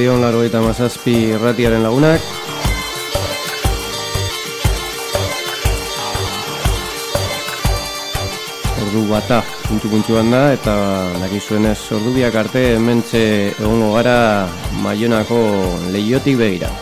Eguerdion laro eta mazazpi erratiaren lagunak. Ordu bata puntu puntxuan da eta nakizuenez ordu biak arte hementxe egongo gara maionako lehiotik begira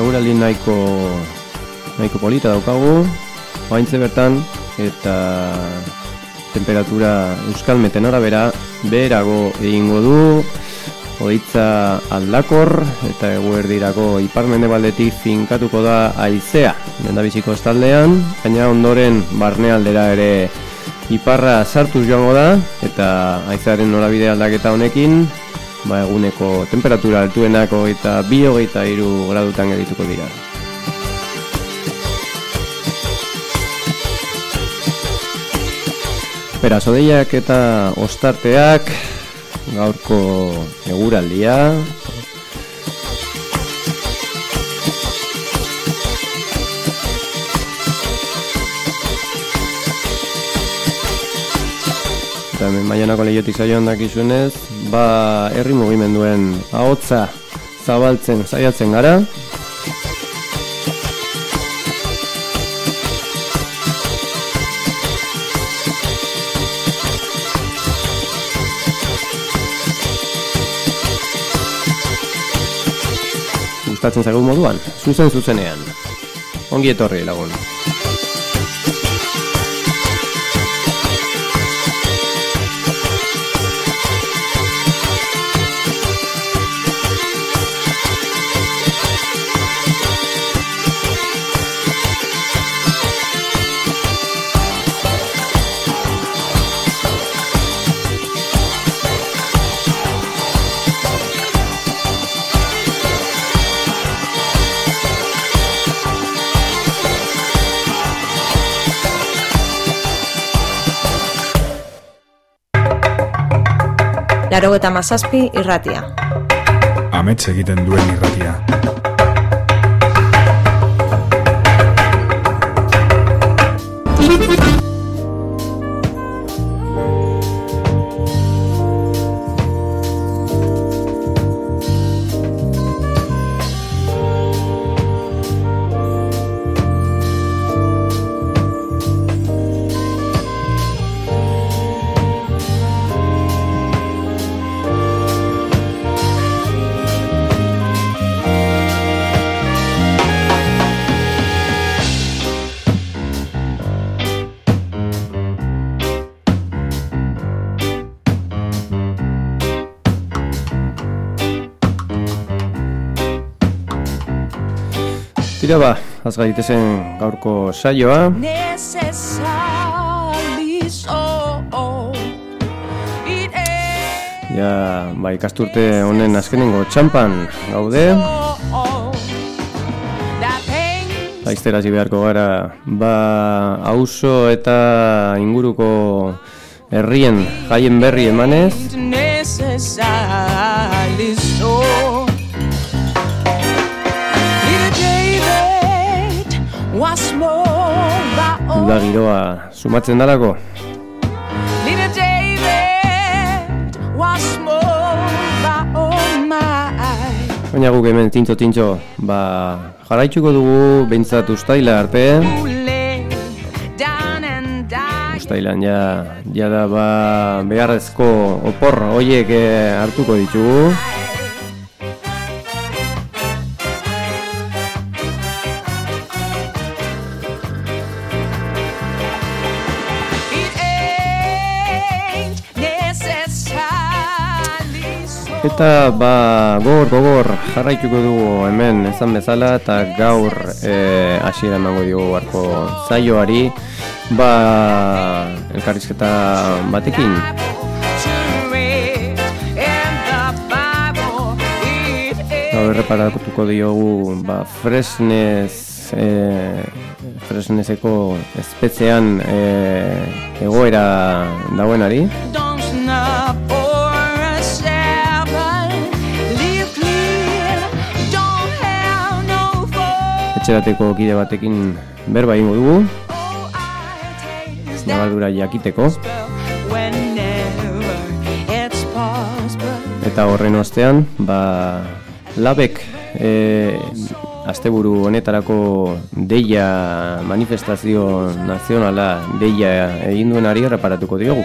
eguraldi nahiko nahiko polita daukagu oaintze bertan eta temperatura euskal meten arabera beherago egingo du Oitza aldakor eta eguerdirako iparmende baldetik finkatuko da aizea Nenda biziko estaldean, baina ondoren barnealdera ere iparra sartuz joango da Eta aizearen norabide aldaketa honekin ba, eguneko temperatura altuenako eta bi hogeita iru gradutan gerituko dira. Beraz, odeiak eta ostarteak gaurko eguraldia, eta maianako lehiotik zaioan dakizunez, ba herri mugimenduen ahotza zabaltzen saiatzen gara. Gustatzen zaigu moduan, zuzen zuzenean. Ongi etorri lagun. Laro eta mazazpi irratia. Amets egiten duen irratia. Tira ba, az gaurko saioa. Ja, ba, ikasturte honen azkenengo txampan gaude. Aiztera beharko gara, ba, auzo eta inguruko herrien jaien berri emanez. Uda giroa sumatzen dalako. Baina guk hemen tintzo tintzo ba, jarraitzuko dugu behintzat ustaila arte. Ustailan ja, ja da ba, beharrezko opor hoiek eh, hartuko ditugu. Eta ba gogor gogor jarraituko dugu hemen esan bezala eta gaur e, hasiera emango dugu barko zaioari ba elkarrizketa batekin. Gaur erreparatuko diogu ba, Fresnes e, Fresneseko espetzean e, egoera Etxerateko kide batekin berba ingo dugu Nabaldura jakiteko Eta horren ostean, ba, labek e, asteburu honetarako deia manifestazio nazionala deia egin duen ari diogu.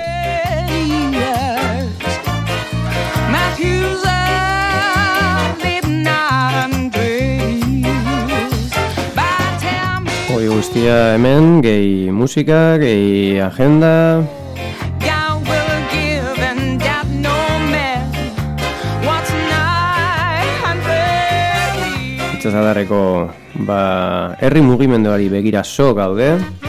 Guztia hemen, gehi musika, gehi agenda, itxasadarreko ba, herri mugimenduari begira so gaude.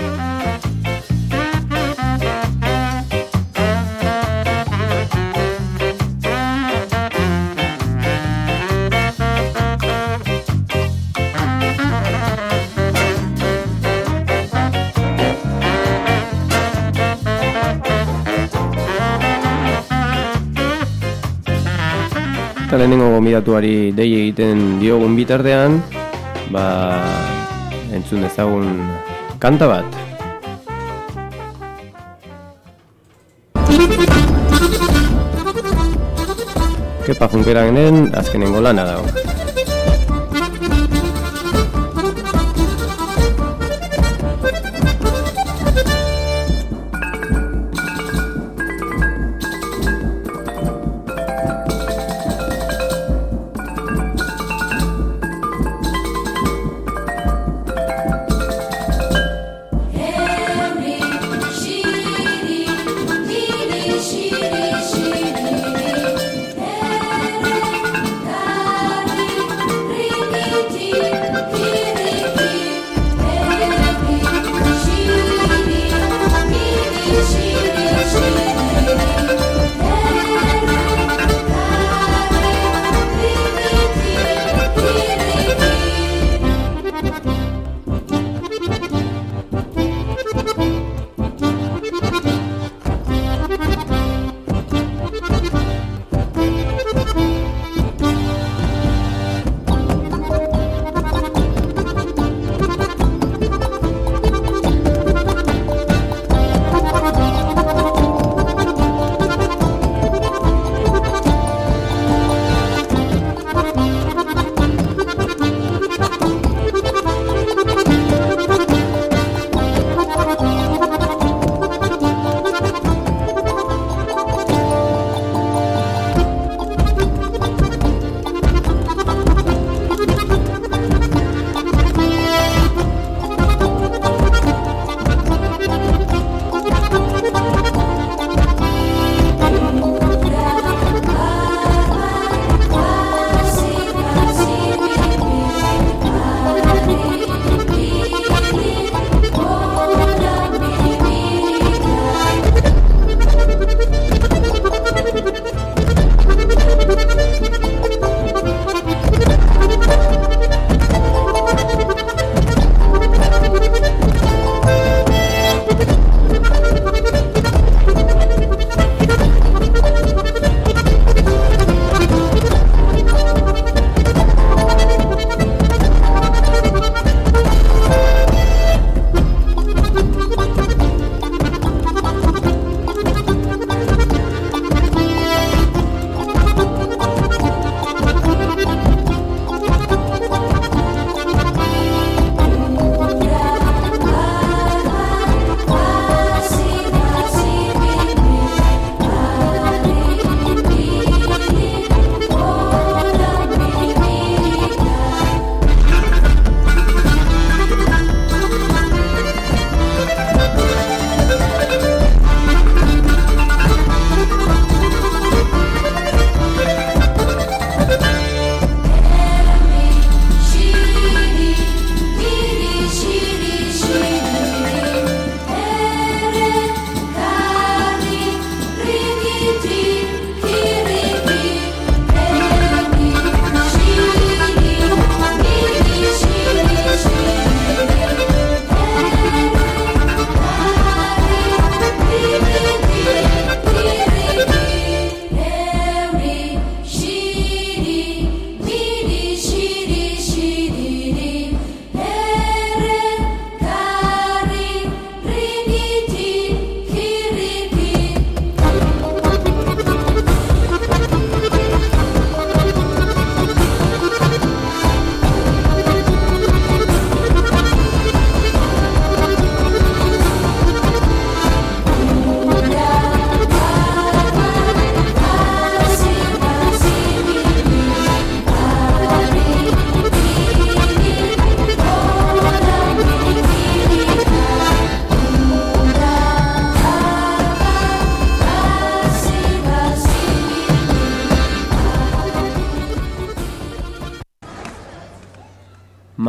Eta lehenengo gombidatuari dei egiten diogun bitartean, ba, entzun dezagun kanta bat. Kepa junkera genen, azkenengo lana dago.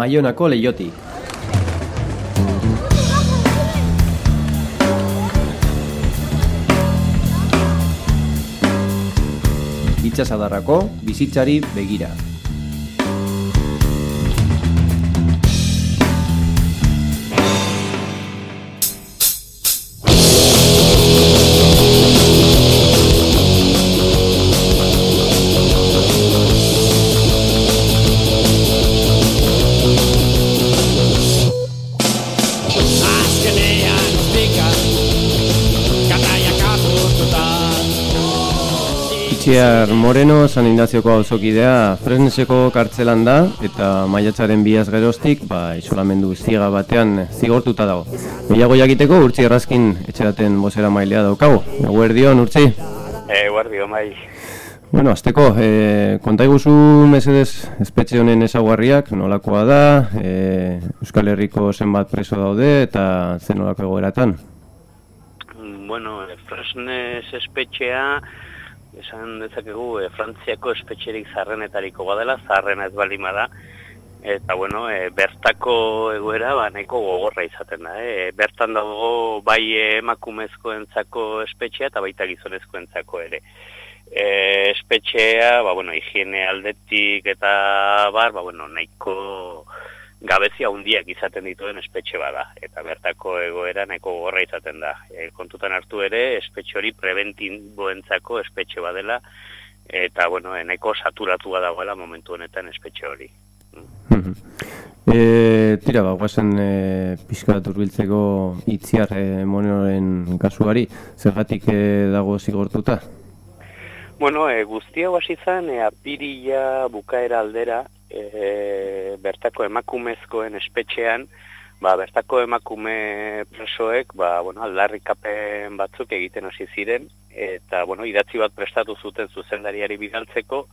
Maionako leiotik. Itxasadarrako bizitzari begira. Itxiar Moreno, San Ignazioko auzokidea Fresneseko kartzelan da eta maiatzaren biaz geroztik, ba, isolamendu ziega batean zigortuta dago. Gehiago jakiteko urtzi errazkin etxeraten bozera mailea daukagu. Eguerdion, urtzi? E, guardio, mai. Bueno, azteko, e, konta iguzu mesedez espetxe honen ezaguarriak, nolakoa da, e, Euskal Herriko zenbat preso daude eta zen nolako egoeratan. Bueno, Fresnes espetxea, esan dezakegu, e, Frantziako espetxerik zarrenetariko badela, zarrena ez balima da, eta bueno, e, bertako egoera ba, nahiko gogorra izaten da. E, bertan dago bai emakumezkoentzako espetxea eta baita gizonezkoentzako ere. E, espetxea, ba, bueno, higiene aldetik eta bar, ba, bueno, nahiko gabezia handiak izaten dituen espetxe bada. Eta bertako egoera nahiko gogorra izaten da. E, kontutan hartu ere, espetxe hori preventiboentzako espetxe badela, eta, bueno, e, nahiko saturatua dagoela momentu honetan espetxe hori. E, tira, ba, guazen e, pixka bat urbiltzeko itziar e, monenoren kasuari, zergatik e, dago zigortuta? Bueno, e, guzti hau hasi zen, e, apirila bukaera aldera, e, bertako emakumezkoen espetxean, ba, bertako emakume presoek, ba, bueno, aldarrikapen batzuk egiten hasi ziren, eta, bueno, idatzi bat prestatu zuten zuzendariari bidaltzeko,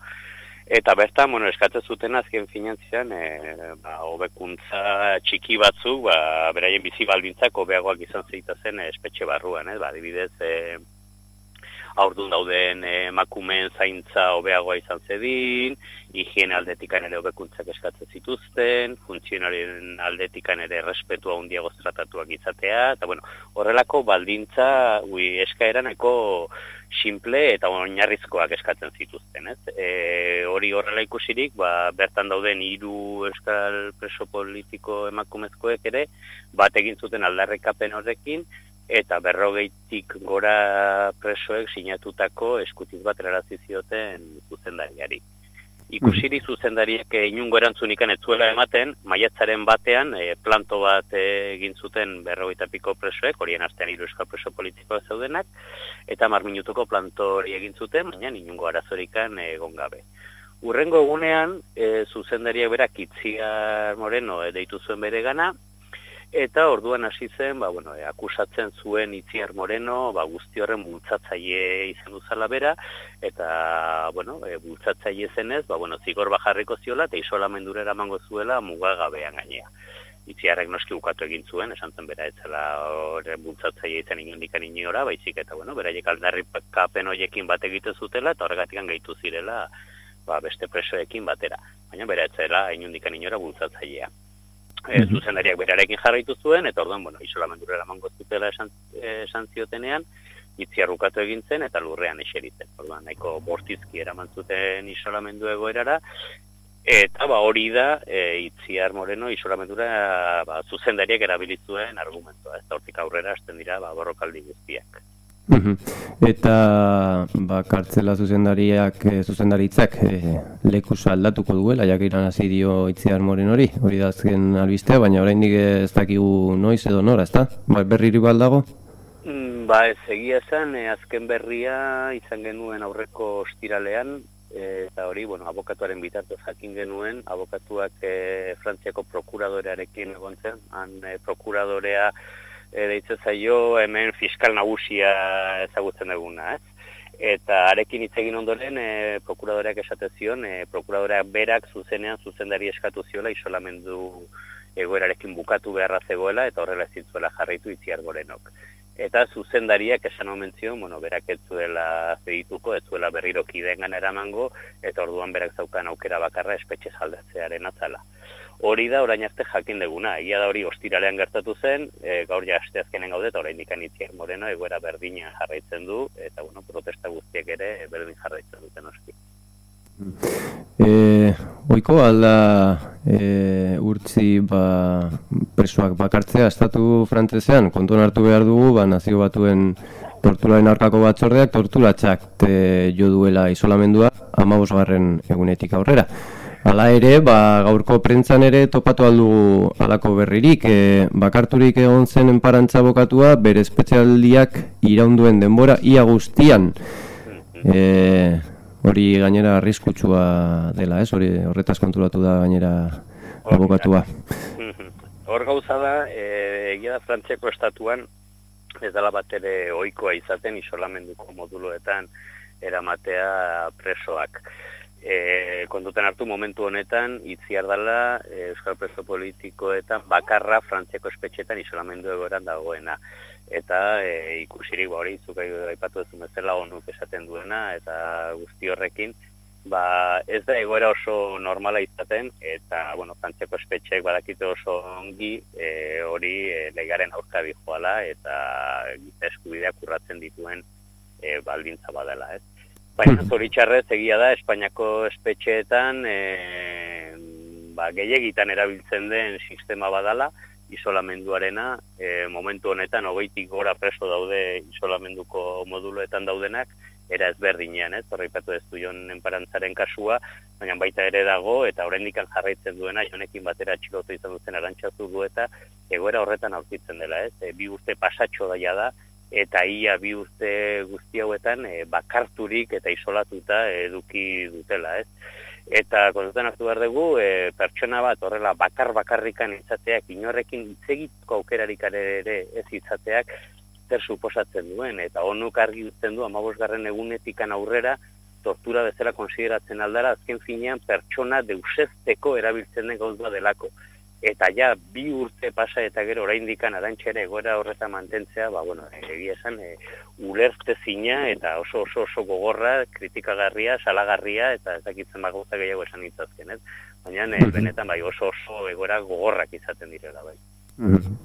eta bertan, bueno, eskatzen zuten azken finanzian, e, ba, hobekuntza txiki batzuk, ba, beraien bizi baldintzak hobeagoak izan zeitazen e, espetxe barruan, eh? ba, adibidez, e, aurdun dauden eh, emakumeen zaintza hobeagoa izan zedin, higiene aldetikan ere hobekuntzak eskatzen zituzten, funtzionarien aldetikan ere respetua handiago tratatuak izatea, eta bueno, horrelako baldintza ui, eskaeraneko simple eta oinarrizkoak eskatzen zituzten, ez? E, hori horrela ikusirik, ba, bertan dauden hiru euskal preso politiko emakumezkoek ere, bat egin zuten aldarrekapen horrekin, eta berrogeitik gora presoek sinatutako eskutiz bat erarazi zioten zuzendariari. Ikusiri zuzendariak eh, inungo erantzunikan ez zuela ematen, maiatzaren batean eh, planto bat egin zuten berrogeita piko presoek, horien artean hiru euskal preso politikoa zeudenak, eta mar minutuko planto hori egin zuten, baina inungo arazorikan egon gabe. Urrengo egunean, e, zuzendariak berak Itziar Moreno e, deitu zuen bere gana, Eta orduan hasi zen, ba, bueno, e, akusatzen zuen Itziar Moreno, ba, guzti horren bultzatzaile izan duzala bera, eta, bueno, e, bultzatzaile zenez, ba, bueno, zigor bajarriko ziola, eta isolamendura eramango zuela mugagabean gainea. Itziarrek noski ukatu egin zuen, esan zen bera etzela horren bultzatzaile izan inondikan inora, baizik eta, bueno, beraiek aldarri kapen hoiekin bat egiten zutela, eta horregatik gaitu zirela, ba, beste presoekin batera. Baina bera etzela inondikan inora bultzatzailea e, zuzendariak berarekin jarraitu zuen, eta orduan, bueno, isolamendura eramango zutela esan, esan ziotenean, itziarrukatu egin zen eta lurrean eseritzen. Orduan, nahiko bortizki eraman zuten isolamendu egoerara, eta ba hori da e, itziar moreno isolamendura ba, zuzendariak erabilizuen argumentua. Ez da hortik aurrera hasten dira ba, borrokaldi guztiak. Mhm. Eta ba, kartzela zuzendariak, e, zuzendaritzak e, lekuz aldatuko duela, jak iran hasi dio itziar moren hori, hori da azken albistea, baina oraindik ez dakigu noiz edo nora, ezta? Ba, berriri baldago? Mm, ba, ez egia esan, e, azken berria izan genuen aurreko ostiralean, e, eta hori, bueno, abokatuaren bitartez jakin genuen, abokatuak e, Frantziako prokuradorearekin egon zen, han e, prokuradorea e, deitzen zaio hemen fiskal nagusia ezagutzen duguna, ez? Eta arekin hitz egin ondoren, e, prokuradoreak esate zion, e, prokuradoreak berak zuzenean zuzendari eskatu ziola isolamendu egoerarekin bukatu beharra zegoela eta horrela ez zitzuela jarraitu itziar gorenok. Eta zuzendariak esan omen zion, bueno, berak ez zuela zegituko, ez zuela berriro kidengan eramango, eta orduan berak zaukan aukera bakarra espetxe zaldatzearen atzala. Hori da orain arte jakin deguna. Egia da hori ostiralean gertatu zen, e, gaur ja asteazkenen gaude eta orain dikan itziar moreno egoera berdina jarraitzen du, eta bueno, protesta guztiek ere berdin jarraitzen duten oski. E, oiko alda e, urtzi ba, presoak bakartzea estatu frantzesean, kontuan hartu behar dugu, ba, nazio batuen torturaren arkako batzordeak torturatxak te jo duela isolamendua amabosgarren egunetik aurrera. Hala ere, ba, gaurko prentzan ere topatu aldugu alako berririk, e, bakarturik egon zen enparantza bokatua, bere espezialdiak iraunduen denbora, ia guztian. E, hori gainera arriskutsua dela, ez? Hori horretaz konturatu da gainera abokatua. Hor gauza da, e, egia da Frantziako estatuan, ez dela bat ere oikoa izaten isolamenduko moduloetan eramatea presoak. E, kontutan hartu momentu honetan, itziar dela e, Euskal Preso Politikoetan bakarra Frantziako espetxetan isolamendu egoeran dagoena eta e, ikusirik ba hori zuk aipatu ez bezala onuk esaten duena eta guzti horrekin ba ez da egoera oso normala izaten eta bueno Frantziako espetxeek badakite oso ongi e, hori e, legaren aurka joala eta giza eskubideak urratzen dituen e, baldintza badela, ez. Baina hmm. zoritxarrez egia da Espainiako espetxeetan e, ba, gehiagitan erabiltzen den sistema badala, isolamenduarena, e, momentu honetan hogeitik gora preso daude isolamenduko moduloetan daudenak, era ezberdinean, ez, horreipatu ez du joan enparantzaren kasua, baina baita ere dago, eta oraindik jarraitzen duena, jonekin batera txilotu izan duzen arantxatu du eta egoera horretan aurkitzen dela, ez, e, bi urte pasatxo daia da, eta ia bi urte guzti hauetan e, bakarturik eta isolatuta eduki dutela, ez? Eta kontutan hartu behar dugu, e, pertsona bat horrela bakar bakarrikan izateak, inorrekin itzegitko aukerarik ere ez izateak, zer suposatzen duen, eta onuk argi dutzen du, amabosgarren egunetikan aurrera, tortura bezala konsideratzen aldara, azken finean pertsona deusezteko erabiltzen den gauzua delako eta ja bi urte pasa eta gero oraindikan arantxere egoera horreta mantentzea, ba bueno, egia esan e, ulerte zina eta oso oso oso gogorra, kritikagarria, salagarria eta ez dakitzen ba gauza gehiago esan itzazken, ez? Baina e, benetan bai oso oso egoera gogorrak izaten direla bai.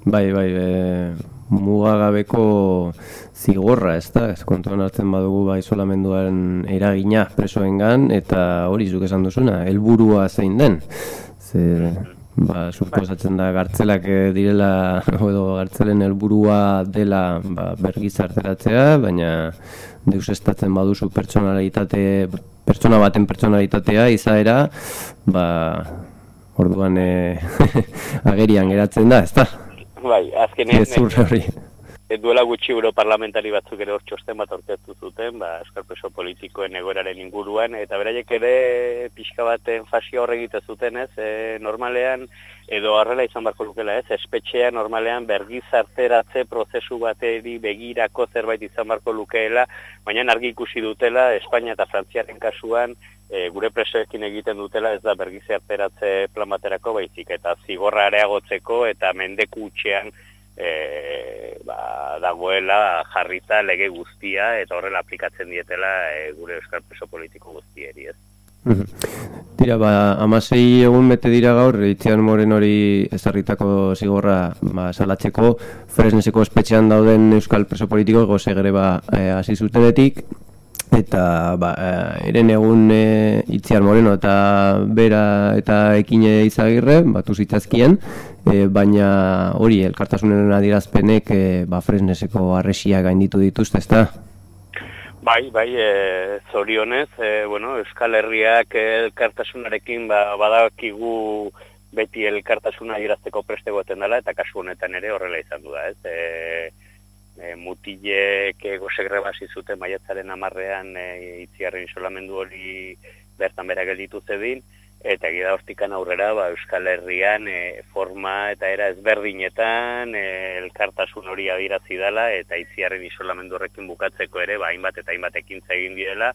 Bai, bai, e, mugagabeko zigorra, ez da, ez kontuan hartzen badugu bai solamenduaren eragina presoengan eta hori zuk esan duzuna, helburua zein den. Ze, ba, suposatzen da gartzelak eh, direla edo gartzelen helburua dela ba, bergizarteratzea, baina deus estatzen baduzu pertsonalitate pertsona baten pertsonalitatea izaera, ba, orduan e, agerian geratzen da, ezta? Bai, azkenean... Ez hori duela gutxi parlamentari batzuk ere hor txosten bat orkestu zuten, ba, eskarpeso politikoen egoeraren inguruan, eta beraiek ere pixka baten fasia horregite zuten ez, e, normalean, edo harrela izan barko lukela ez, espetxea normalean bergizarteratze prozesu bateri begirako zerbait izan barko lukeela, baina argi ikusi dutela, Espainia eta Frantziaren kasuan, e, gure presoekin egiten dutela ez da bergizarteratze plan baterako baizik, eta zigorra areagotzeko eta mendeku utxean, e, ba, dagoela jarrita lege guztia eta horrela aplikatzen dietela e, gure euskal preso politiko guztieri, ez? Tira, ba, amasei egun bete dira gaur, itzian moren hori ezarritako zigorra ba, salatzeko, fresneseko espetxean dauden euskal preso politiko goze gere ba, e, hasi zutenetik, eta ba, eren egun e, itziar moreno eta bera eta ekine izagirre, batu zitazkien, e, baina hori elkartasunen adierazpenek e, ba, fresneseko arresia gainditu dituzte, ezta? Bai, bai, e, zorionez, e, bueno, Euskal Herriak elkartasunarekin ba, badakigu beti elkartasuna adierazteko preste goten dela, eta kasu honetan ere horrela izan du da, ez? E, e, mutilek gozegre basi zuten maiatzaren amarrean e, itziarren isolamendu hori bertan bera gelditu zedin, eta gira hortikan aurrera ba, Euskal Herrian e, forma eta era ezberdinetan e, elkartasun hori adirazi dela eta itziarren isolamendu horrekin bukatzeko ere ba, hainbat eta hainbat ekintza egin diela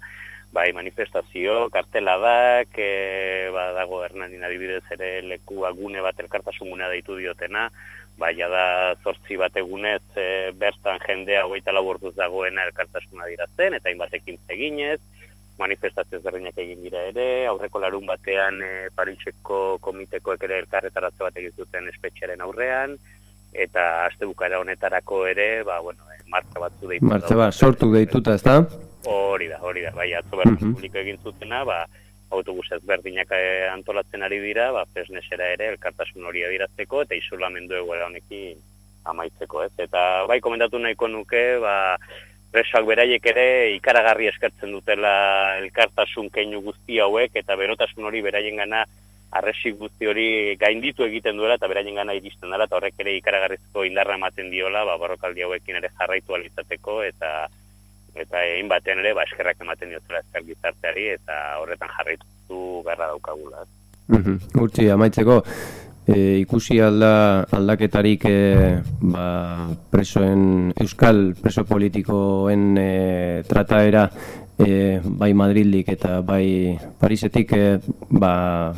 bai manifestazio, karteladak, e, ba, dago Hernanin adibidez ere leku agune bat elkartasun gunea deitu diotena, bai da zortzi bat egunez e, bertan jendea hogeita laborduz dagoena elkartasuna dirazten, eta hainbat ekintza eginez, manifestazio ezberdinak egin dira ere, aurreko larun batean e, Pariseko komitekoek ere elkarretaratze bat egin zuten espetxearen aurrean, eta aste bukaera honetarako ere, ba, bueno, e, martza batzu deitu. Martza bat, sortu deituta, ez da? Hori da, hori da, bai, atzo behar Mhm. publiko egin zutena, ba, autobus ezberdinak eh, antolatzen ari dira, ba, presnesera ere elkartasun hori adierazteko eta isolamendu egoera honekin amaitzeko, ez? Eta bai, komendatu nahiko nuke, ba, presoak beraiek ere ikaragarri eskartzen dutela elkartasun keinu guzti hauek eta berotasun hori beraien gana guzti hori gainditu egiten duela eta beraien gana iristen dela eta horrek ere ikaragarrizko indarra ematen diola ba, borrokaldi hauekin ere jarraitu alizateko eta eta egin batean ere ba, eskerrak ematen diotela ezker gizarteari eta horretan jarraitu beharra daukagula. ez. Mhm. Urtsi, amaitzeko, e, ikusi alda aldaketarik e, ba, presoen, euskal preso politikoen e, trataera e, bai Madrildik eta bai Parisetik e, ba,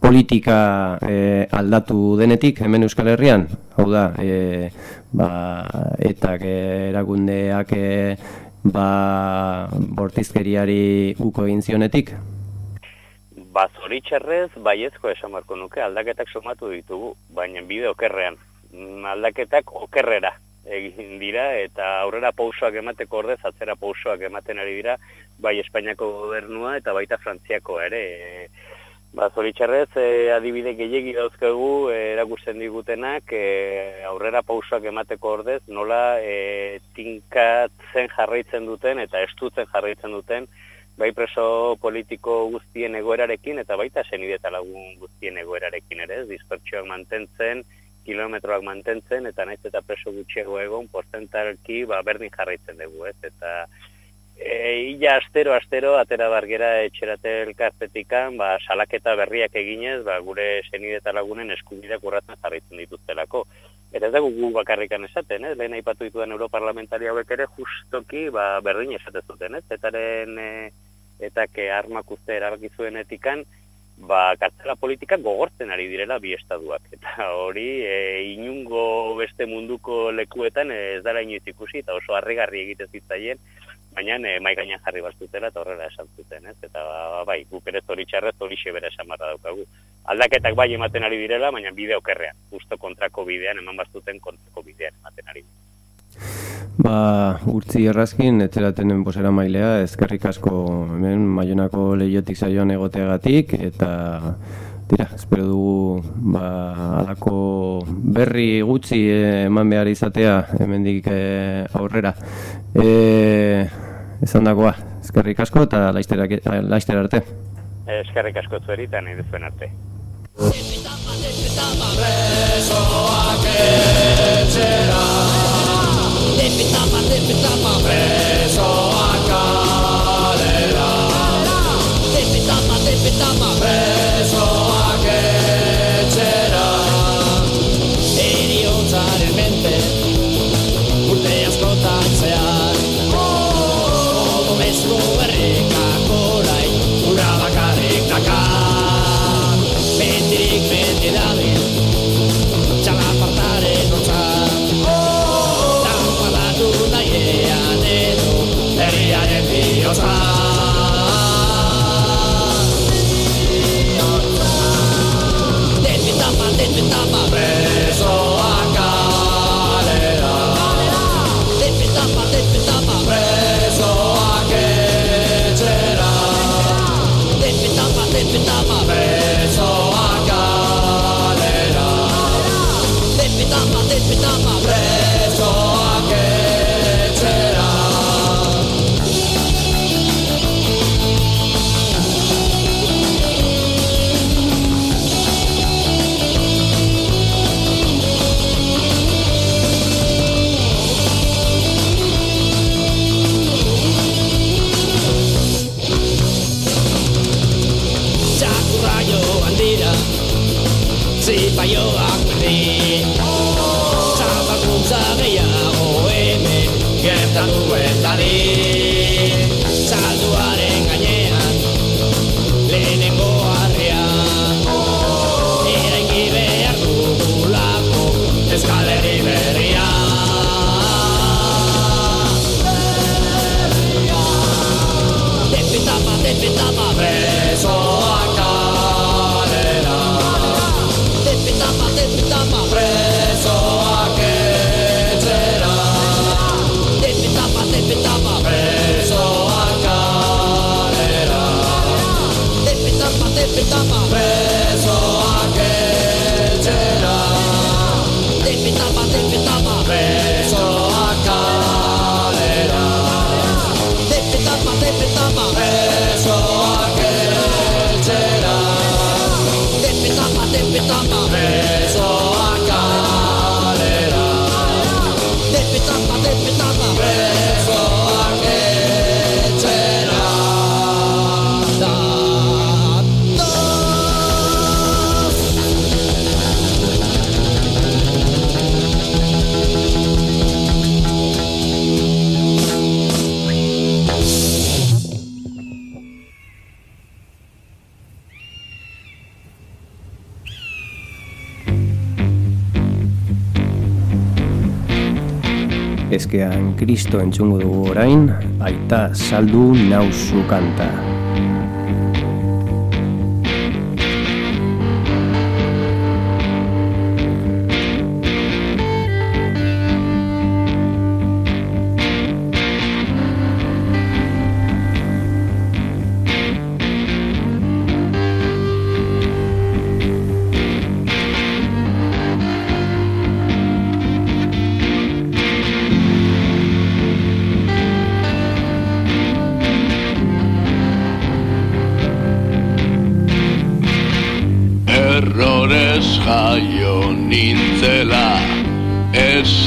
politika e, aldatu denetik hemen Euskal Herrian, hau da, e, ba, etak e, erakundeak e, ba, bortizkeriari uko egin zionetik, Ba, zoritxerrez, baiezko esan barko nuke, aldaketak somatu ditugu, baina bide okerrean. Mm, Aldaketak okerrera egin dira, eta aurrera pausoak emateko ordez, atzera pausoak ematen ari dira, bai Espainiako gobernua eta baita Frantziako ere. E, ba, zoritxerrez, e, adibide gehiegi dauzkegu e, erakusten digutenak, e, aurrera pausoak emateko ordez, nola e, tinkatzen jarraitzen duten eta estutzen jarraitzen duten, bai preso politiko guztien egoerarekin eta baita senide eta lagun guztien egoerarekin ere, dispertsioak mantentzen, kilometroak mantentzen eta naiz eta preso gutxiago egon porzentarki ba berdin jarraitzen dugu, ez? Eta e, illa astero astero atera bargera etxerate elkartetikan, ba salaketa berriak eginez, ba gure senide eta lagunen eskubideak urratzen jarraitzen dituztelako. Eta ez dago gu bakarrikan esaten, ez? Lehen aipatu ditudan europarlamentari hauek ere justoki ba, berdin esaten zuten, ez? Etaren e, eta ke armak uste erabaki zuenetikan, ba, kartzela politika gogortzen ari direla bi estaduak. Eta hori e, inungo beste munduko lekuetan ez dara inoiz ikusi, eta oso harrigarri egite zitzaien, baina e, mai gainean jarri bastutela eta horrela esan zuten, ez? Eta ba, bai, guk ere zoritxarrez hori bere esan barra daukagu. Aldaketak bai ematen ari direla, baina bide okerrean, justo kontrako bidean, eman bastuten kontrako bidean ematen ari. Ba, urtzi errazkin, etxeratenen bosera mailea, ezkerrik asko hemen maionako lehiotik saioan egoteagatik, eta dira, espero dugu ba, alako berri gutxi eh, eman behar izatea hemendik eh, aurrera. E, esan dagoa, ezkerrik asko eta laizter arte. Eskerrik asko zueri eta nahi duzuen arte. Eriotzaren kristo entzungo dugu orain, aita saldu nauzu kanta.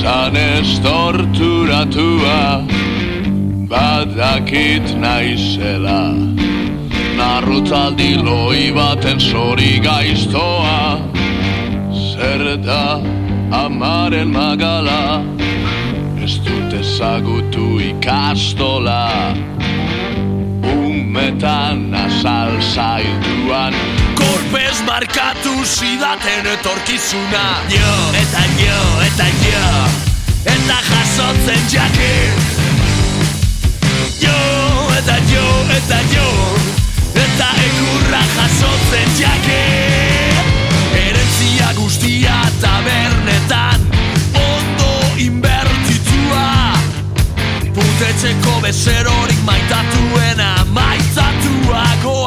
Esan ez torturatua Badakit naizela. Narrutzaldi loi baten zori gaiztoa Zer da amaren magala? Ez dut ezagutu ikastola Umetan azal zailduan Korpez markatu zidaten etorkizuna. Jo, eta jo, eta jo Eta jasotzen jakin Jo, eta jo, eta jo Eta egurra jasotzen jakin Erentzia guztia tabernetan. Ondo inbertitua. Putetxeko bezerorik maitatuena Maitatuagoa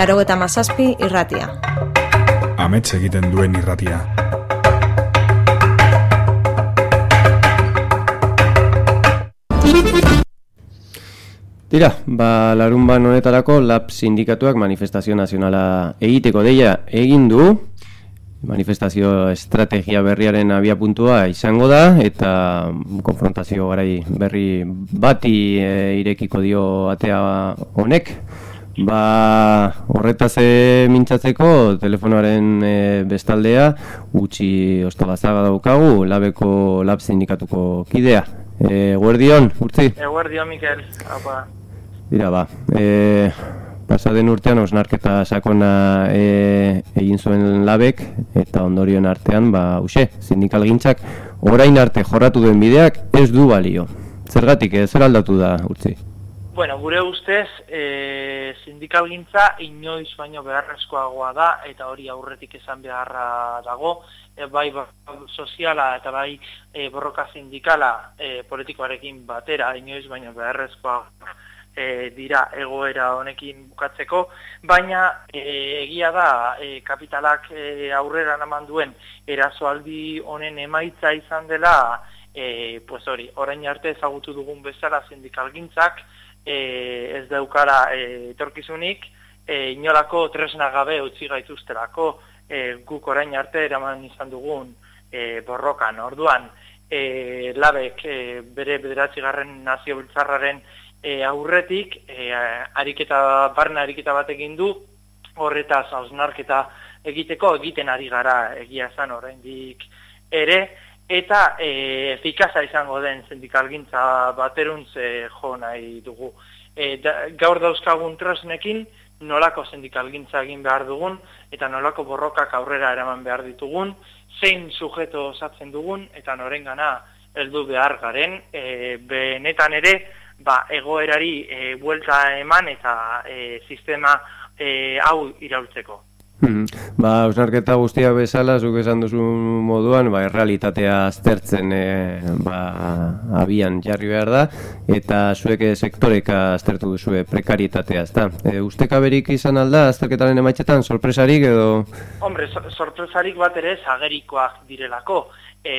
Larogeta mazazpi irratia. Amets egiten duen irratia. Tira, ba, larun ban honetarako lab sindikatuak manifestazio nazionala egiteko deia egin du, manifestazio estrategia berriaren abia puntua izango da, eta konfrontazio garai berri bati e, irekiko dio atea honek. Ba, horretaz e, mintzatzeko telefonoaren e, bestaldea utzi ostolazaga daukagu labeko lab sindikatuko kidea. E, guardion, urtzi? Eguerdio, Mikel. Apa. Dira ba, e, pasaden urtean osnarketa sakona e, egin zuen labek eta ondorioen artean, ba, uxe, sindikal gintzak, orain arte jorratu duen bideak ez du balio. Zergatik, ez zer aldatu da, utzi? Bueno, gure ustez, e, sindikal gintza inoiz baino beharrezkoagoa da, eta hori aurretik esan beharra dago, e, bai ba- soziala eta bai e, borroka sindikala e, politikoarekin batera, inoiz baino beharrezkoa e, dira egoera honekin bukatzeko, baina e, egia da e, kapitalak e, aurrera naman duen erasoaldi honen emaitza izan dela, e, pues hori, orain arte ezagutu dugun bezala sindikalgintzak, e, ez daukara e, etorkizunik, e, inolako tresna gabe utzi gaituzterako e, guk orain arte eraman izan dugun e, borrokan. Orduan, e, labek e, bere bederatzigarren nazio biltzarraren e, aurretik, e, ariketa, barna ariketa bat egin du, horretaz hausnarketa egiteko egiten ari gara egia esan oraindik ere, eta e, efikaza izango den sindikalgintza bateruntz e, jo nahi dugu. E, da, gaur dauzkagun tresnekin nolako sindikalgintza egin behar dugun eta nolako borrokak aurrera eraman behar ditugun, zein sujeto osatzen dugun eta norengana heldu behar garen, e, benetan ere ba, egoerari e, buelta eman eta e, sistema e, hau iraultzeko. Mhm. Ba, ausnarketa guztia bezala, zuk esan duzu moduan, ba, errealitatea aztertzen e, ba, abian jarri behar da, eta zuek eh, sektoreka aztertu duzue prekaritatea, ezta? E, usteka berik izan alda, azterketaren emaitzetan, sorpresarik edo... Hombre, so- sorpresarik bat ere zagerikoak direlako, e,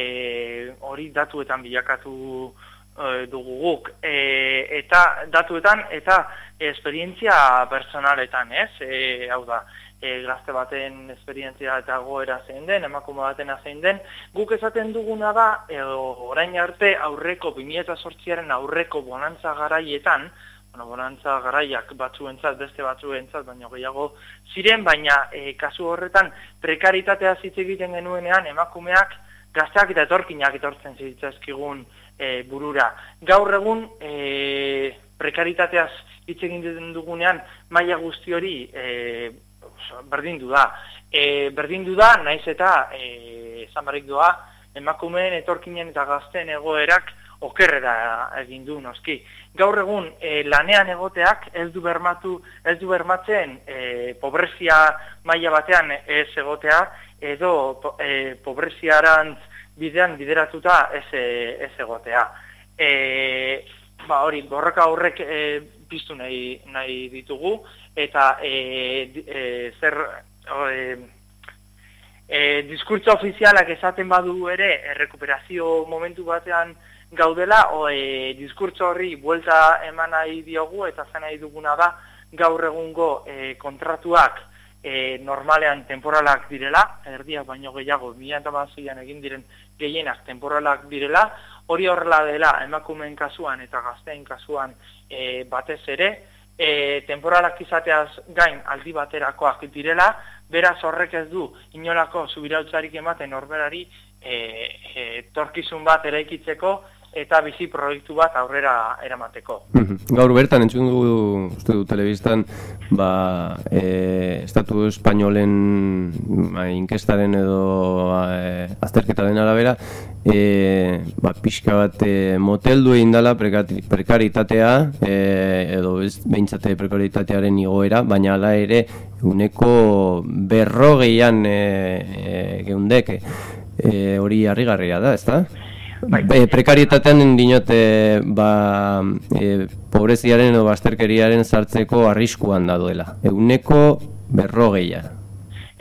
hori datuetan bilakatu e, dugu guk, e, eta datuetan eta esperientzia personaletan, ez? E, hau da, e, gazte baten esperientzia eta goera zein den, emakume batena zein den, guk esaten duguna da, e, orain arte aurreko, 2008aren aurreko bonantza garaietan, bueno, bonantza garaiak batzuentzat, beste batzuentzat, baina gehiago ziren, baina e, kasu horretan prekaritatea hitz egiten genuenean emakumeak gazteak eta etorkinak etortzen zitzazkigun e, burura. Gaur egun e, prekaritateaz hitz egiten dugunean maila guzti hori e, berdindu da. E, berdindu da, naiz eta e, esan barrik doa, emakumeen, etorkinen eta gazten egoerak okerrera egin du noski. Gaur egun e, lanean egoteak ez du bermatu, ez du bermatzen e, pobrezia maila batean ez egotea edo e, pobreziarantz bidean bideratuta ez, e, ez egotea. E, ba hori, borroka horrek e, piztu nahi, nahi ditugu eta e, e, zer o, e, e, diskurtso ofizialak esaten badu ere errekuperazio momentu batean gaudela, o e, diskurtso horri buelta eman nahi diogu eta zen nahi duguna da gaur egungo e, kontratuak e, normalean temporalak direla, erdiak baino gehiago, 2008an egin diren gehienak temporalak direla, hori horrela dela emakumeen kasuan eta gazteen kasuan e, batez ere, e, temporalak izateaz gain aldi baterakoak direla, beraz horrek ez du inolako subirautzarik ematen norberari e, e, torkizun bat eraikitzeko eta bizi proiektu bat aurrera eramateko. Mhm. Gaur bertan entzun dugu, uste du, telebistan, ba, e, Estatu Espainolen ba, inkestaren edo e, azterketaren arabera, e, ba, pixka bat e, moteldu egin dela prekaritatea, e, edo ez behintzate prekaritatearen igoera, baina hala ere, uneko berrogeian e, e, geundek, e, hori harrigarria da, ezta? Bai. E, prekarietatean dinote ba, e, pobreziaren edo bazterkeriaren sartzeko arriskuan da duela. Euneko berrogeia.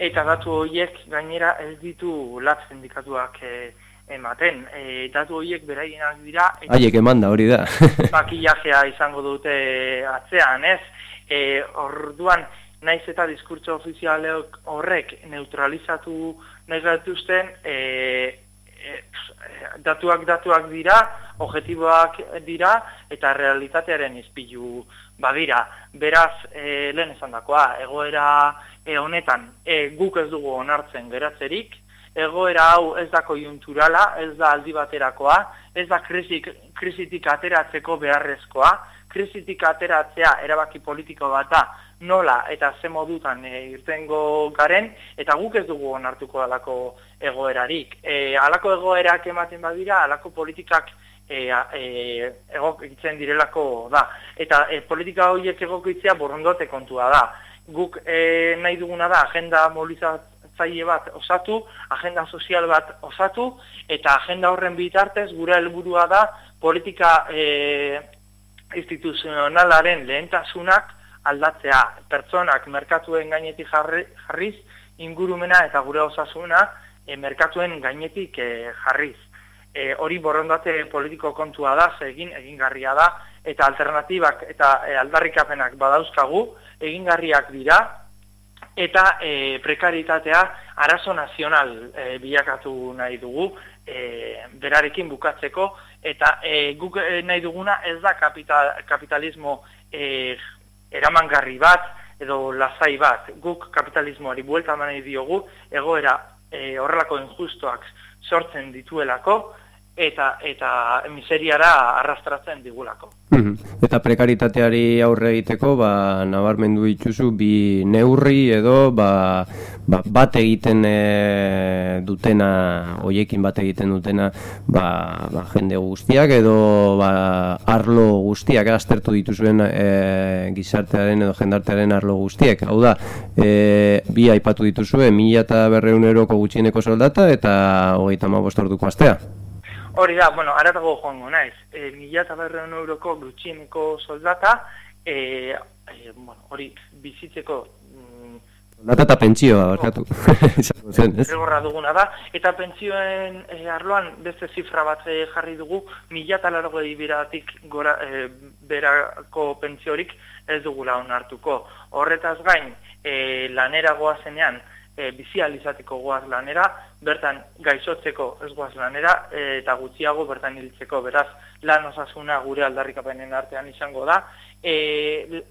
Eta datu horiek gainera ez ditu lat sindikatuak eh, ematen. E, datu horiek beraienak dira Haiek eman da hori da. makillajea izango dute atzean, ez? E, orduan, naiz eta diskurtso ofizialek horrek neutralizatu nahi gatuzten, e, e, datuak datuak dira, objektiboak dira, eta realitatearen izpilu badira. Beraz, e, lehen esan dakoa, egoera e, honetan e, guk ez dugu onartzen geratzerik, egoera hau ez da kojunturala, ez da aldi baterakoa, ez da krisik, krisitik ateratzeko beharrezkoa, krisitik ateratzea erabaki politiko bat da nola eta ze modutan e, irtengo garen, eta guk ez dugu onartuko alako egoerarik. E, alako egoerak ematen badira, alako politikak e, e, egokitzen direlako da. Eta e, politika horiek egokitzea borondote kontua da. Guk e, nahi duguna da agenda mobilizatzaile bat osatu, agenda sozial bat osatu, eta agenda horren bitartez gure helburua da politika e, instituzionalaren lehentasunak aldatzea. Pertsonak merkatuen gainetik jarri, jarriz, ingurumena eta gure osasuna e, merkatuen gainetik e, jarriz. E, hori borondate politiko kontua da, egin egingarria da, eta alternatibak eta e, aldarrikapenak badauzkagu, egingarriak dira, eta e, prekaritatea arazo nazional e, bilakatu nahi dugu, e, berarekin bukatzeko, eta e, guk e, nahi duguna ez da kapital, kapitalismo e, eramangarri bat, edo lasai bat, guk kapitalismoari buelta eman nahi diogu, egoera e, horrelako injustoak sortzen dituelako, eta eta miseriara arrastratzen digulako. Mhm. Eta prekaritateari aurre egiteko, ba, nabarmendu dituzu bi neurri edo ba, ba, bat egiten e, dutena, hoiekin bat egiten dutena, ba, ba, jende guztiak edo ba, arlo guztiak aztertu dituzuen e, gizartearen edo jendartearen arlo guztiek. Hau da, e, bi aipatu dituzue, mila eta berreun euroko gutxieneko soldata eta hogeita ma orduko astea. Hori da, bueno, aratago joango naiz. E, mila eta berreun euroko gutxieneko soldata, e, e, bueno, hori bizitzeko mm, Soldata eta pentsioa, barkatu. Ez? zigorra duguna da, eta pentsioen e, arloan beste zifra bat e, jarri dugu, mila eta largoi biratik gora, e, berako pentsiorik ez dugula onartuko. Horretaz gain, e, lanera goazenean, e, bizi ahal izateko goaz lanera, bertan gaixotzeko ez goaz lanera, e, eta gutxiago bertan hiltzeko, beraz, lan osasuna gure aldarrikapenen artean izango da. E,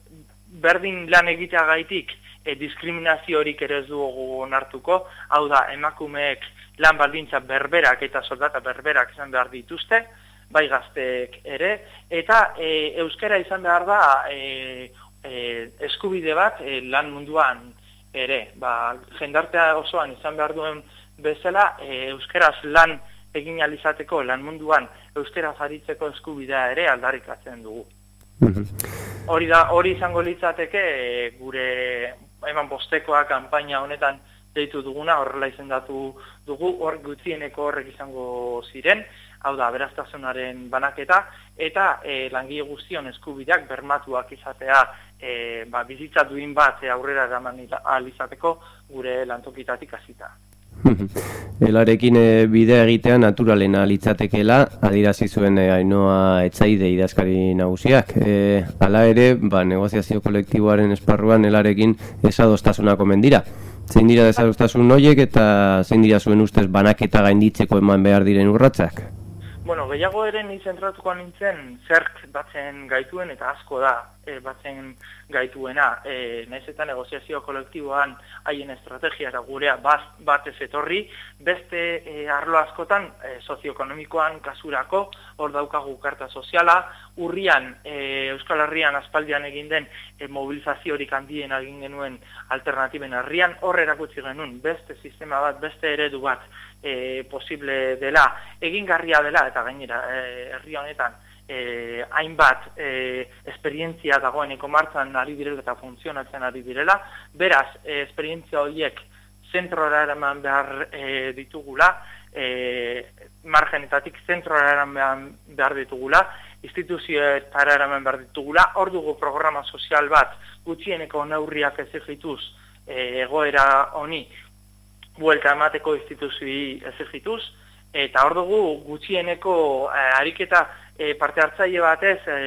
berdin lan egiteagaitik e, diskriminaziorik ere ez dugu onartuko, hau da, emakumeek lan baldintza berberak eta soldata berberak izan behar dituzte, bai gazteek ere, eta e, euskara izan behar da e, e, eskubide bat e, lan munduan ere, ba, jendartea osoan izan behar duen bezala, e, euskeraz lan egin alizateko lan munduan euskera aritzeko eskubidea ere aldarrikatzen dugu. Mhm. Hori da, hori izango litzateke e, gure eman bostekoa kanpaina honetan deitu duguna, horrela izendatu dugu, hor gutxieneko horrek izango ziren, hau da, beraztasunaren banaketa, eta e, langile guztion eskubideak bermatuak izatea e, ba, bizitza duin bat e, aurrera eraman ahal izateko gure lantokitatik hasita. Elarekin e, bidea egitea naturalena litzatekeela, adirazi zuen e, Ainoa Etzaide idazkari nagusiak. E, hala ere, ba, negoziazio kolektiboaren esparruan elarekin esadostasunak omen dira. Zein dira desadostasun horiek eta zein dira zuen ustez banaketa gainditzeko eman behar diren urratsak? Bueno, gehiago ere ni zentratuko nintzen zerk batzen gaituen eta asko da e, batzen gaituena. E, naiz eta negoziazio kolektiboan haien estrategia eta gurea bat, bat ez etorri, beste e, arlo askotan e, sozioekonomikoan kasurako, hor daukagu karta soziala, urrian e, Euskal Herrian aspaldian egin den e, mobilizaziorik handien egin genuen alternatiben herrian, hor erakutsi genuen beste sistema bat, beste eredu bat e, posible dela, egingarria dela, eta gainera, e, herri honetan, e, hainbat e, esperientzia dagoeneko martzan ari direla eta funtzionatzen ari direla, beraz, e, esperientzia horiek zentrora eraman behar e, ditugula, e, margenetatik zentroara eraman behar ditugula, instituzioetara eraman behar ditugula, hor dugu programa sozial bat gutxieneko neurriak ezigituz e, egoera honi buelta emateko instituzioi ezigituz, eta hor dugu gutxieneko e, ariketa e, parte hartzaile batez e,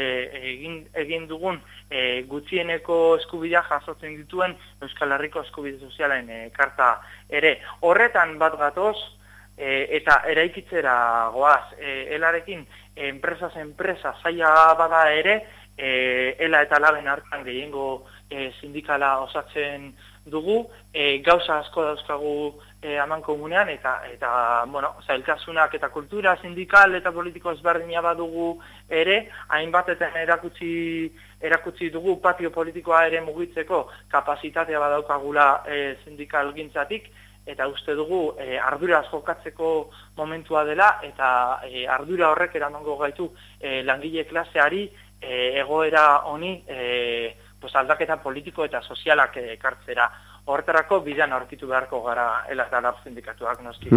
egin, egin dugun e, gutxieneko eskubidea jasotzen dituen Euskal Herriko eskubide sozialen e, karta ere. Horretan bat gatoz, e, eta eraikitzera goaz, e, elarekin enpresas enpresa zaila bada ere, e, ela eta laben hartan gehiengo e, sindikala osatzen dugu, e, gauza asko dauzkagu e, aman komunean, eta, eta bueno, zailtasunak eta kultura sindikal eta politiko ezberdina badugu ere, hainbatetan erakutsi, erakutsi dugu patio politikoa ere mugitzeko kapasitatea badaukagula e, sindikal gintzatik, eta uste dugu e, ardura jokatzeko momentua dela eta e, ardura horrek eramango gaitu e, langile klaseari e, egoera honi e, pues aldaketa politiko eta sozialak ekartzera. Hortarako bidean aurkitu beharko gara ela eta lab sindikatuak noski.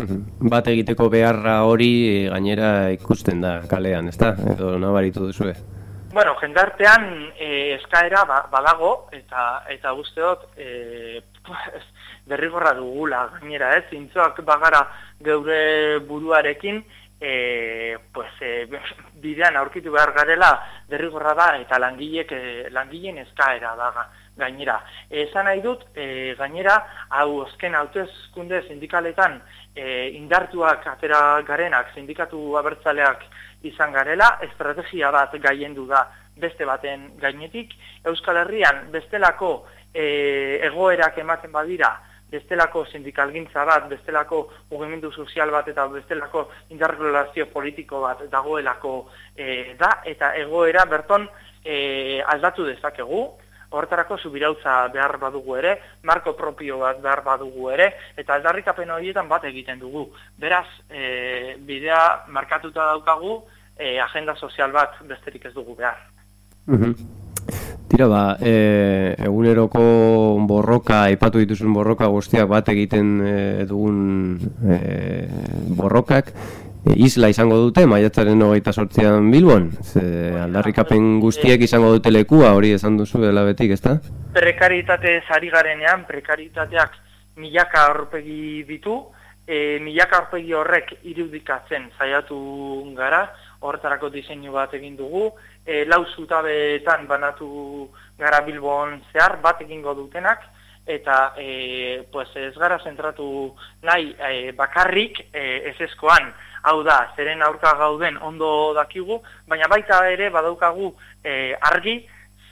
Bat egiteko beharra hori gainera ikusten da kalean, ezta? Edo nabaritu duzu Bueno, jendartean e, eskaera ba, badago eta eta usteot e, derrigorra dugula gainera, ez? Zintzoak bagara geure buruarekin, e, pues, e, bidean aurkitu behar garela derrigorra da eta langilek, e, langileen eskaera da gainera. Esan nahi dut, e, gainera, hau azken autoeskunde sindikaletan e, indartuak atera garenak sindikatu abertzaleak izan garela, estrategia bat gaiendu da beste baten gainetik. Euskal Herrian bestelako e, egoerak ematen badira, bestelako sindikalgintza bat, bestelako mugimendu sozial bat eta bestelako interregulazio politiko bat dagoelako e, da, eta egoera berton e, aldatu dezakegu, horretarako subirautza behar badugu ere, marko propio bat behar badugu ere, eta aldarrikapen horietan bat egiten dugu. Beraz, e, bidea markatuta daukagu, e, agenda sozial bat besterik ez dugu behar. Mm Tira ba, e, eguneroko borroka, aipatu dituzun borroka guztiak bat egiten e, dugun e, borrokak, isla izango dute, maiatzaren hogeita sortzean Bilbon, ze aldarrikapen guztiek izango dute lekua, hori esan duzu dela betik, ezta? Prekaritate zari garenean, prekaritateak milaka aurpegi ditu, e, milaka aurpegi horrek irudikatzen zaiatu gara, horretarako diseinu bat egin dugu, e, lau zutabeetan banatu gara Bilbon zehar bat egingo dutenak, eta e, pues ez gara zentratu nahi e, bakarrik e, ez eskoan, hau da, zeren aurka gauden ondo dakigu, baina baita ere badaukagu e, argi,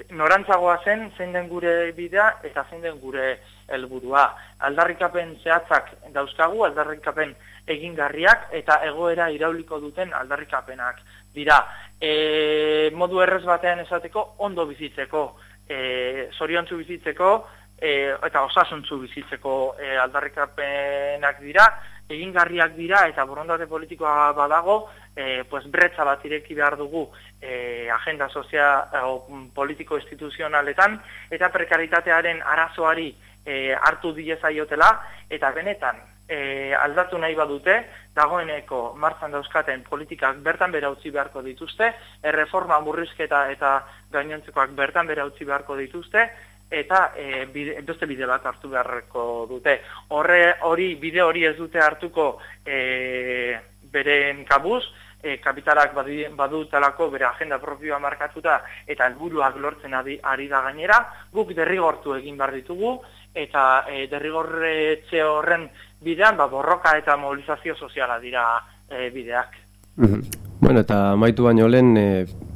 norantzagoa zen, zein den gure bidea eta zein den gure helburua. Aldarrikapen zehatzak dauzkagu, aldarrikapen egingarriak eta egoera irauliko duten aldarrikapenak dira e, modu errez batean esateko ondo bizitzeko, e, zoriontzu bizitzeko e, eta osasuntzu bizitzeko e, aldarrikapenak dira, egingarriak dira eta borondate politikoa badago, e, pues bretza bat ireki behar dugu e, agenda sozial o, politiko instituzionaletan eta prekaritatearen arazoari e, hartu diezaiotela eta benetan e, aldatu nahi badute, dagoeneko martzan dauzkaten politikak bertan bera utzi beharko dituzte, erreforma murrizketa eta gainontzekoak bertan bera utzi beharko dituzte, eta e, bide, beste bide bat hartu beharko dute. Horre hori bide hori ez dute hartuko e, beren kabuz, e, kapitalak badutelako bere agenda propioa markatuta eta helburuak lortzen ari, da gainera, guk derrigortu egin behar ditugu, eta e, derrigorretxe horren bidean, ba, borroka eta mobilizazio soziala dira e, bideak. Bueno, eta maitu baino lehen,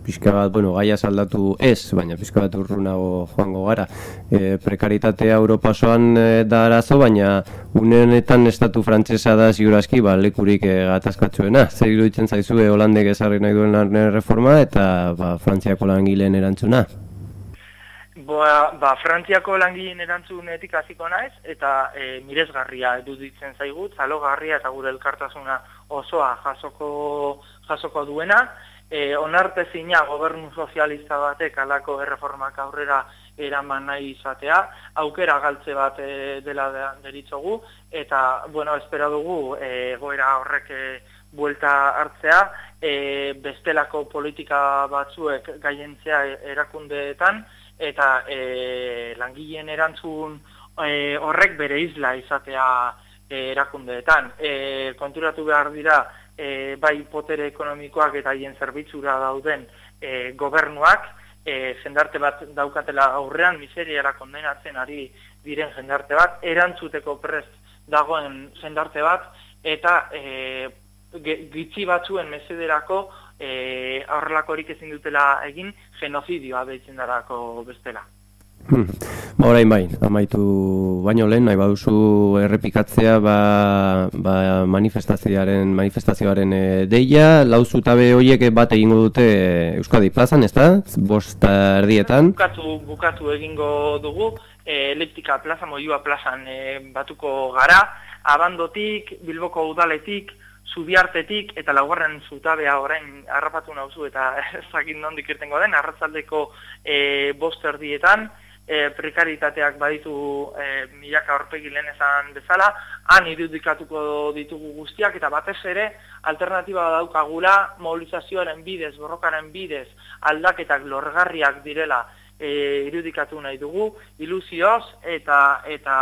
pixka bat, bueno, gaia saldatu ez, baina pixka bat urrunago joango gara. E, prekaritatea Europasoan e, da arazo, baina une honetan estatu frantsesa da ziurazki, ba, lekurik e, gatazkatzuena. Zer iruditzen zaizue Holandek ezarri nahi duen reforma eta ba, Frantziako langileen erantzuna? Ba, ba, Frantziako langileen erantzunetik hasiko naiz, eta e, miresgarria eduditzen zaigu, zalogarria eta gure elkartasuna osoa jasoko, jasoko duena, e, onarte zina gobernu sozialista batek alako erreformak aurrera eraman nahi izatea, aukera galtze bat e, dela deritzogu, eta, bueno, espera dugu, e, goera horrek e, buelta hartzea, e, bestelako politika batzuek gaientzea erakundeetan, eta e, langileen erantzun e, horrek bere isla izatea e, erakundeetan. E, konturatu behar dira, e, bai potere ekonomikoak eta haien zerbitzura dauden e, gobernuak, e, jendarte bat daukatela aurrean, miseriara kondenatzen ari diren jendarte bat, erantzuteko prest dagoen jendarte bat, eta e, gitzi batzuen mesederako e, aurrelakorik ezin dutela egin genozidioa behitzen darako bestela. Hmm. Ba, orain bai, amaitu baino lehen, nahi baduzu errepikatzea ba, ba manifestazioaren, manifestazioaren e, deia, lauzu tabe horiek bat egingo dute Euskadi plazan, ez da? Bosta erdietan? Bukatu, bukatu egingo dugu, e, eliptika plaza, moiua plazan e, batuko gara, abandotik, bilboko udaletik, zubiartetik eta laugarren zutabea orain harrapatu nauzu eta ezakin nondik irtengo den, arratzaldeko e, bost erdietan, e, prekaritateak baditu e, milaka horpegi lehen esan bezala, han irudikatuko ditugu guztiak, eta batez ere, alternatiba daukagula mobilizazioaren bidez, borrokaren bidez, aldaketak lorgarriak direla e, irudikatu nahi dugu, ilusioz eta eta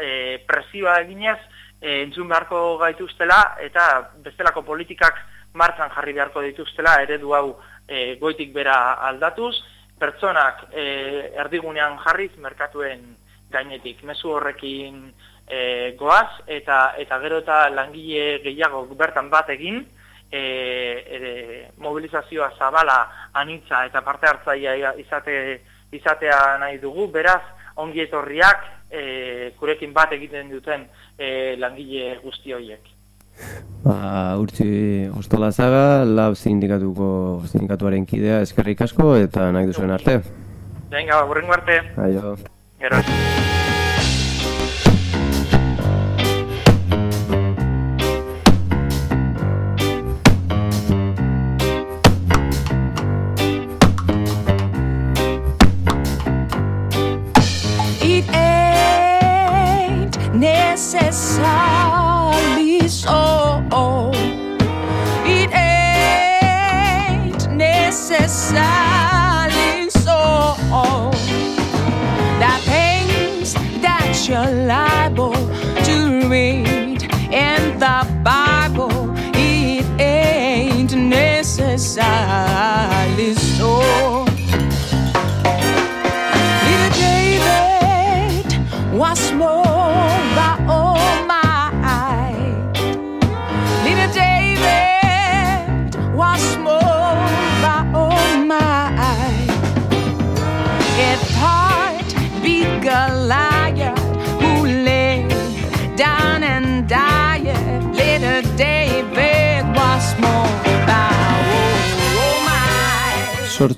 e, presioa eginez, e, entzun beharko gaituztela, eta bestelako politikak martzan jarri beharko dituztela, eredu hau e, goitik bera aldatuz, pertsonak e, erdigunean jarriz merkatuen gainetik. Mezu horrekin e, goaz eta eta gero eta langile gehiago bertan bat egin, e, e, mobilizazioa zabala anitza eta parte hartzaia izate, izatea nahi dugu, beraz, ongi etorriak e, kurekin bat egiten duten e, langile guzti horiek. Ba, urtsi ostola zaga, lab sindikatuko sindikatuaren kidea eskerrik asko eta nahi duzuen arte. Venga, burrengo arte. Aio. Gero.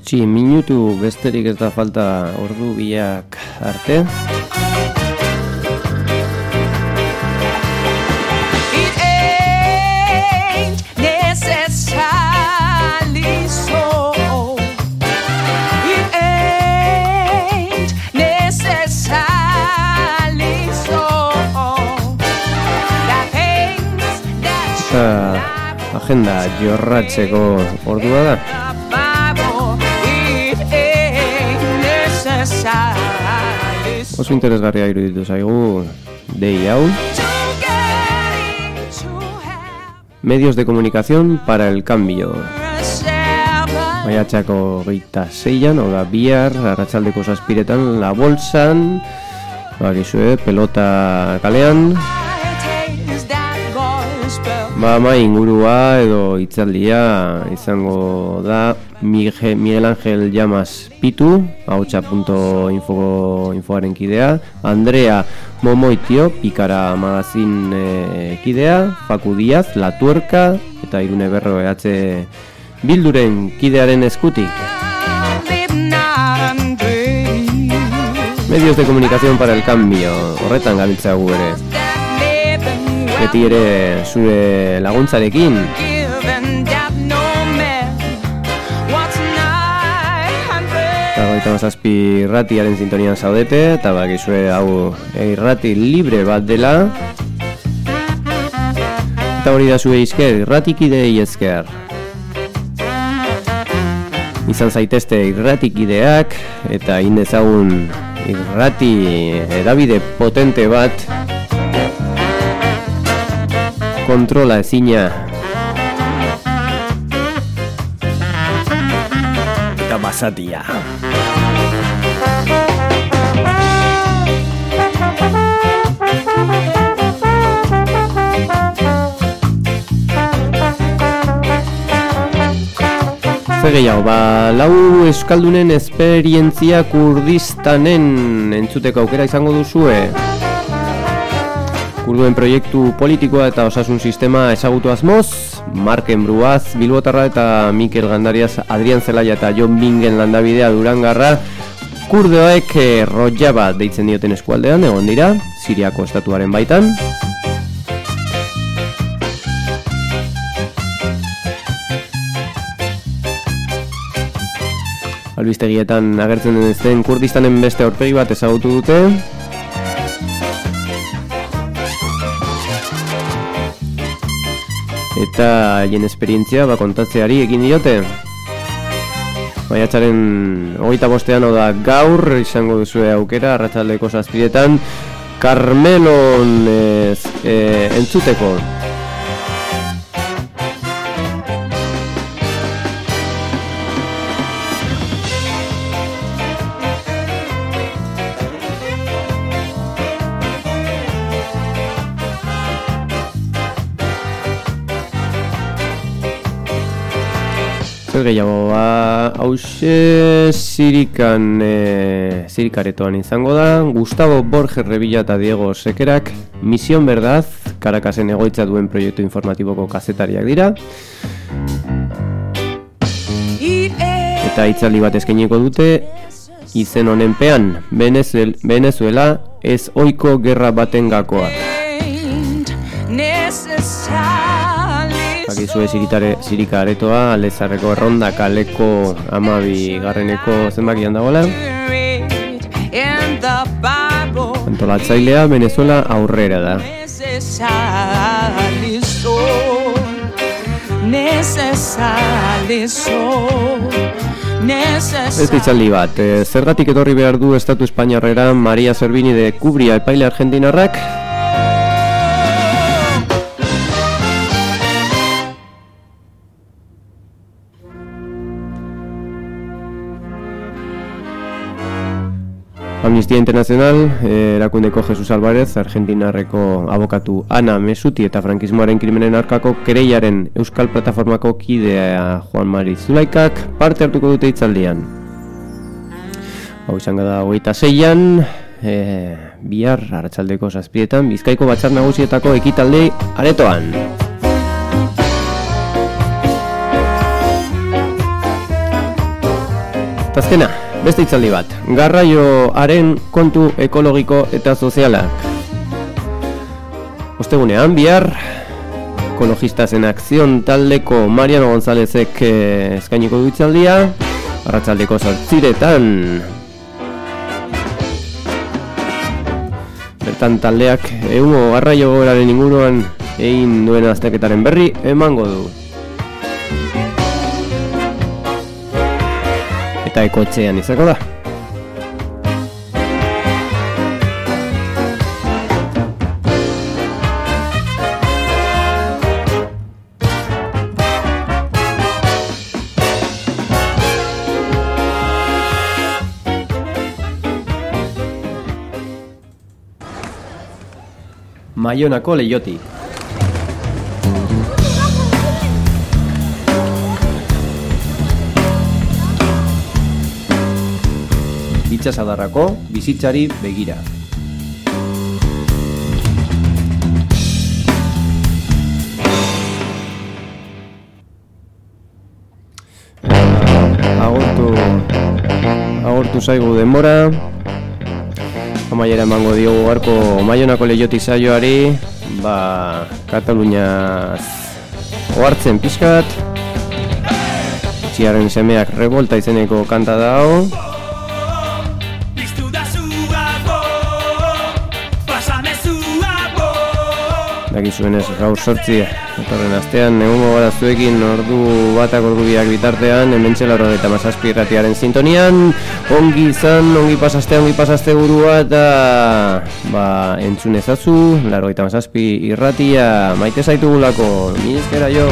Sortzi minutu besterik ez da falta ordu biak arte. Agenda jorratzeko ordua da. Oso interesgarria iruditu zaigu dei hau. Medios de comunicación para el cambio. seven. Maiatxako geita zeian, oda bihar, arratsaldeko zazpiretan, la bolsan, bakizue, pelota kalean, ba, ma ingurua edo itzaldia izango da Miguel Ángel Llamas Pitu, hautsa.info infoaren kidea, Andrea Momoitio, Pikara magazin eh, kidea, Faku Diaz, La Tuerka, eta Irune Berro EH Bilduren kidearen eskutik. Medios de comunicación para el cambio, horretan gabiltza gu ere. Beti ere zure laguntzarekin, eta goita mazazpi irratiaren sintonian zaudete, eta bakizue hau irrati libre bat dela, Eta hori da zue izker, irratikidei ezker. Izan zaitezte irratikideak eta indezagun irrati edabide potente bat kontrola ezina eta basatia. Zer ba, lau eskaldunen esperientzia kurdistanen entzuteko aukera izango duzue. Kurduen proiektu politikoa eta osasun sistema ezagutu asmoz, Marken Bruaz, Bilbotarra eta Mikel Gandariaz, Adrian Zelaia eta Jon Bingen landabidea durangarra, kurdeoek eh, Rojava deitzen dioten eskualdean, egon dira, Siriako estatuaren baitan. Albistegietan agertzen den ezten Kurdistanen beste aurpegi bat ezagutu dute. Eta haien esperientzia ba, kontatzeari egin diote. Maiatzaren hogeita bostean oda gaur izango duzue aukera arratsaldeko zazpidetan Carmelon ez, e, entzuteko. Zer gehiago, ba, hause zirikan, e, zirikaretoan izango da, Gustavo Borges Revilla eta Diego Sekerak, Misión Verdad, Karakasen egoitza duen proiektu informatiboko kazetariak dira, eta hitzaldi bat eskainiko dute, izen honenpean, Venezuel, Venezuela ez oiko gerra baten gakoa. Bakizue zirikare, zirika aretoa, alezarreko erronda kaleko amabi garreneko zenbakian dagoela. Antolatzailea Venezuela aurrera da. Ez ditzaldi bat, e, zergatik etorri behar du Estatu Espainiarrera Maria Zerbini de Kubria epaile argentinarrak? Amnistia Internacional, eh, erakundeko Jesus Alvarez, Argentinarreko abokatu Ana Mesuti eta frankismoaren krimenen arkako kereiaren Euskal Plataformako kidea Juan Mari Zulaikak parte hartuko dute hitzaldian. Hau izango da hogeita zeian, e, bihar arratsaldeko zazpietan, bizkaiko batzar nagusietako ekitaldei aretoan. Eta azkena, beste hitzaldi bat, garraioaren kontu ekologiko eta sozialak. Ostegunean, bihar, ekologistazen akzion taldeko Mariano Gonzálezek eh, eskainiko du hitzaldia, arratsaldeko zortziretan. Bertan taldeak egungo garraio goraren inguruan egin duen azterketaren berri emango du. Eta ekotxean izako da. Maionako leiotik. Itxasadarrako bizitzari begira. Agortu agortu zaigu denbora. Amaiera emango diogu garko Maionako leiotik saioari, ba, Kataluniaz ohartzen pixkat. Txiaren semeak revolta izeneko kanta da hau. Dakizuen ez gaur sortzi Etorren astean egongo gara zuekin ordu batak ordu biak bitartean Hemen txelaro eta mazazpi irratiaren sintonian. Ongi izan, ongi pasaste, ongi pasaste burua Eta ba, entzun ezazu Laro eta mazazpi irratia. Maite zaitugulako Mi ezkera jo